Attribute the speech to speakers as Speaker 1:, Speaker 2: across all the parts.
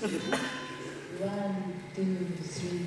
Speaker 1: One, two, three.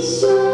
Speaker 2: Jesus.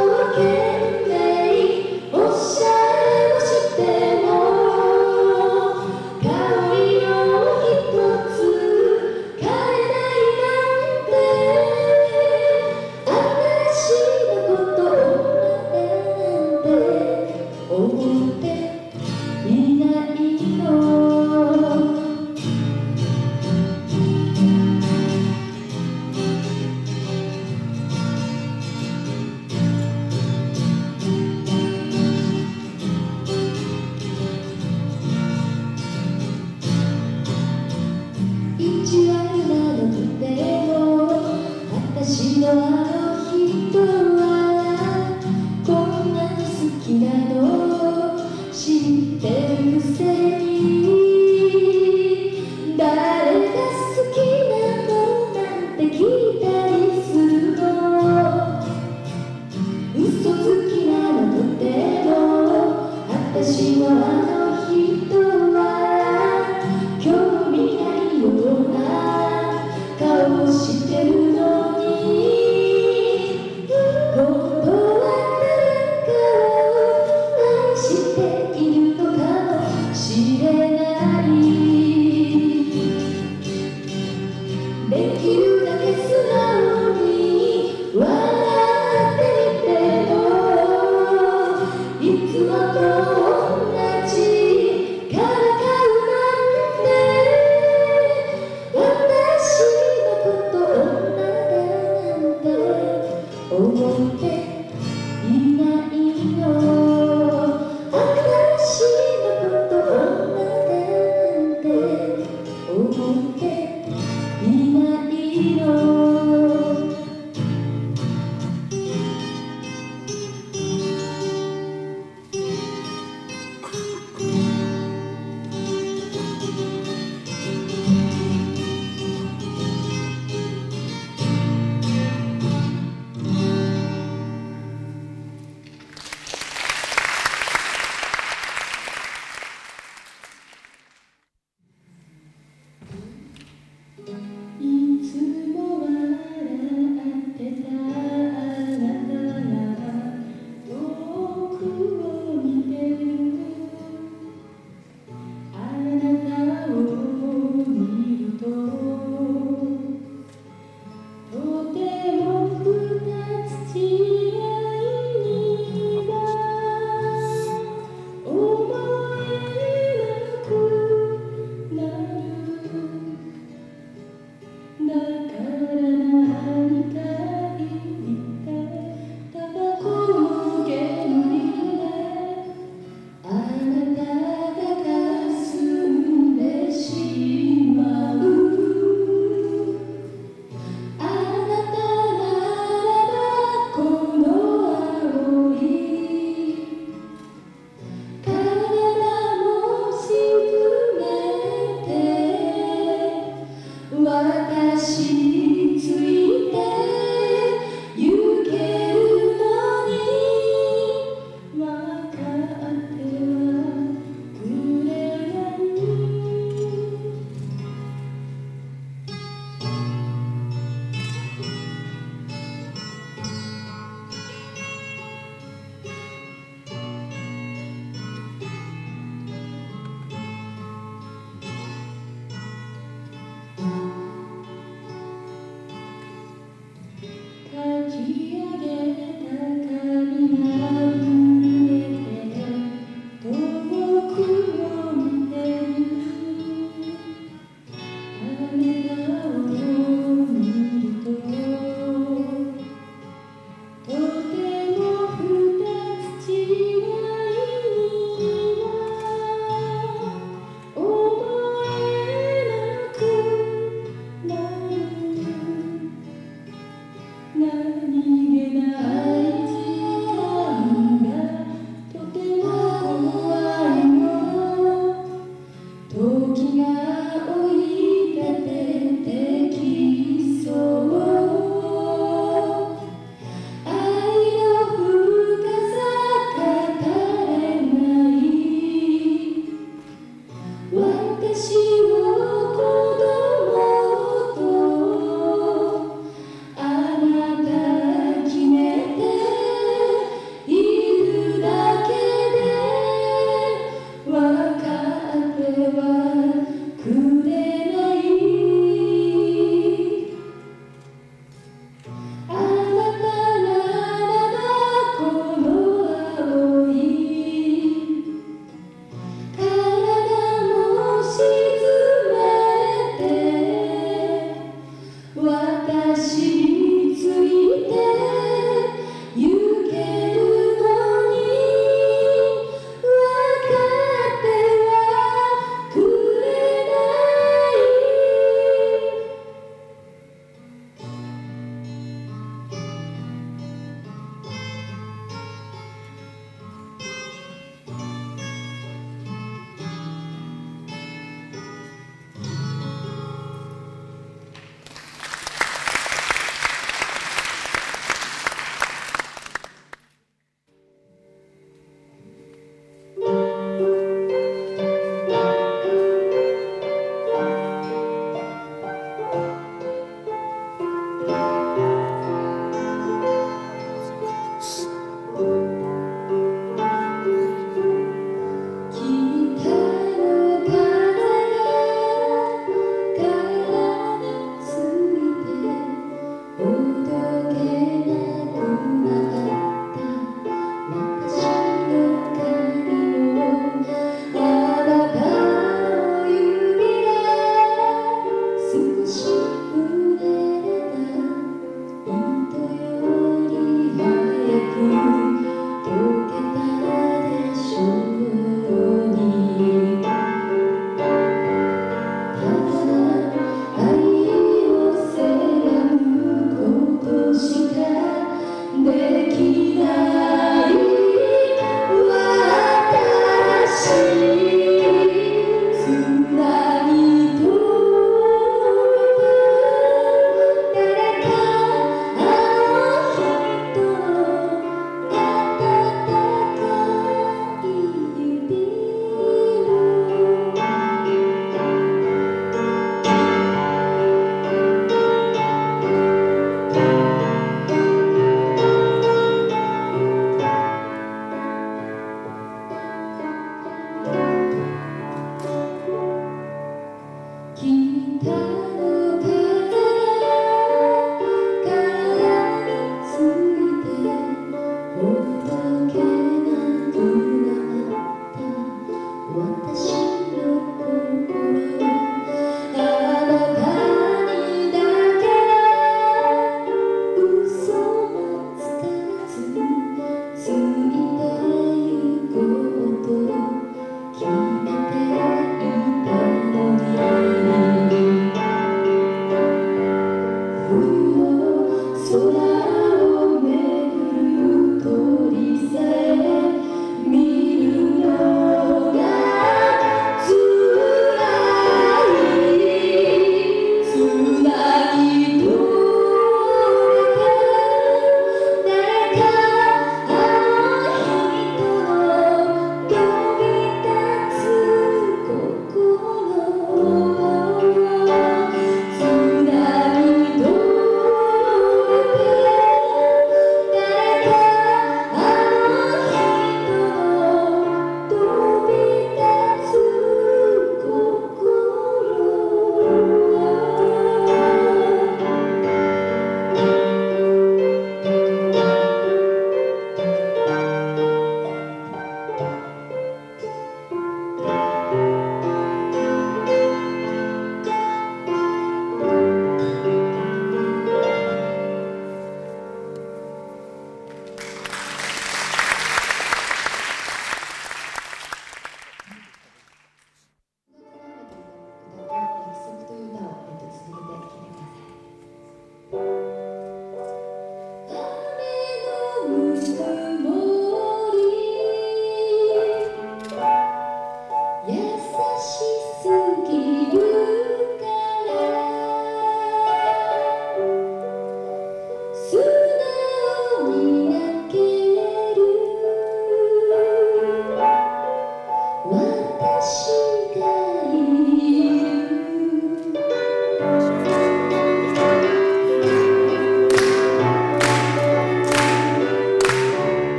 Speaker 2: ನನಗೆ ನಾ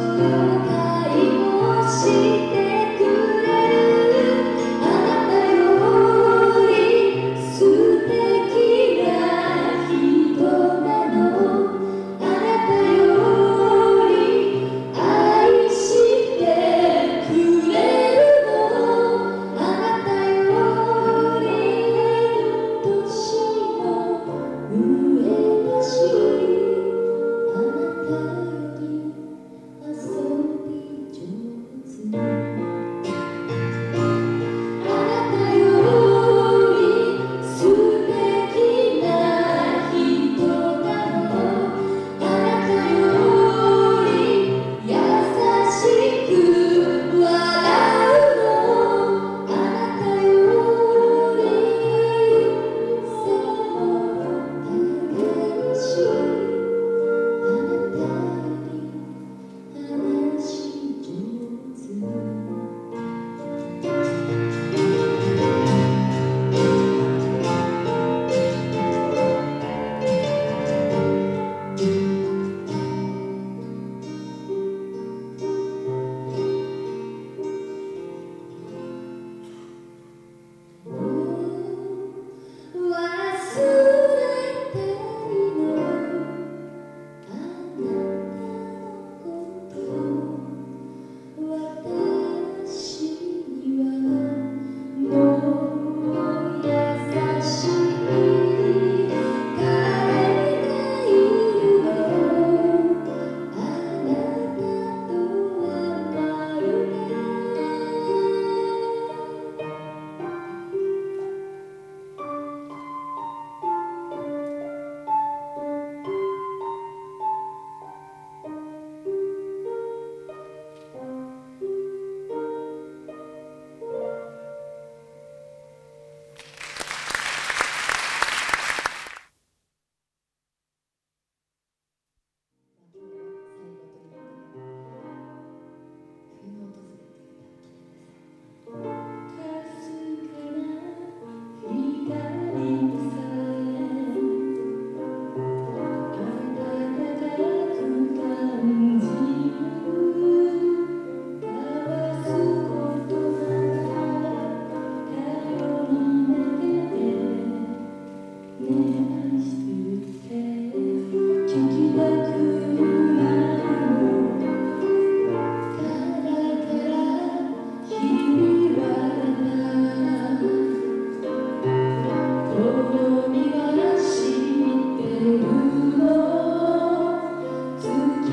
Speaker 2: 「どうか愛し」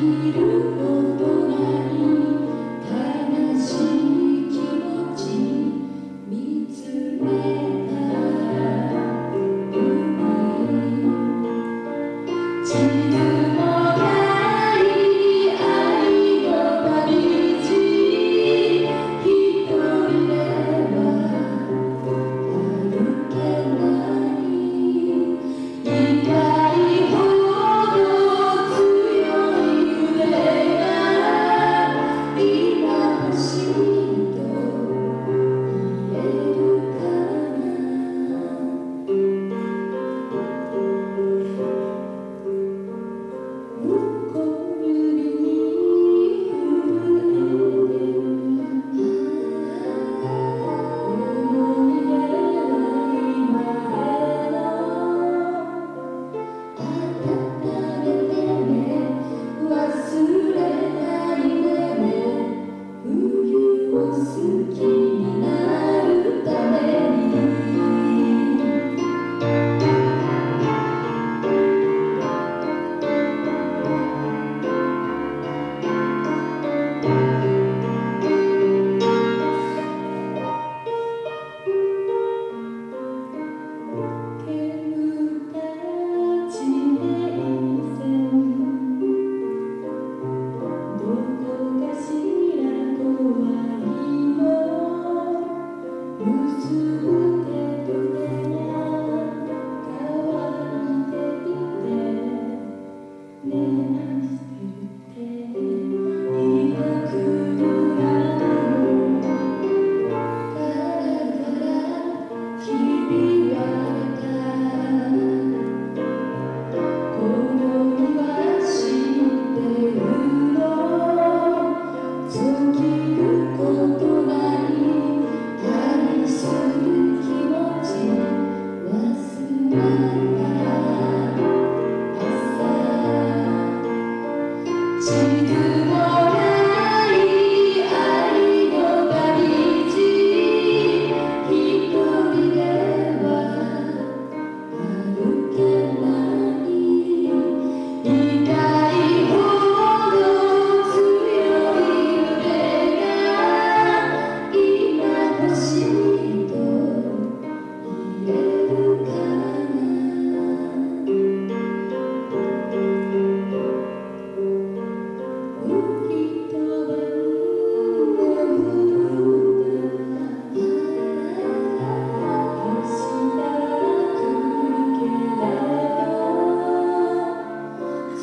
Speaker 2: Do-do-do.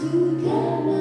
Speaker 2: together.